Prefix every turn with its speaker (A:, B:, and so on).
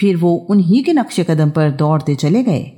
A: फिर वो उन्हीं के नक्शे कदम पर दौड़ते चले गए।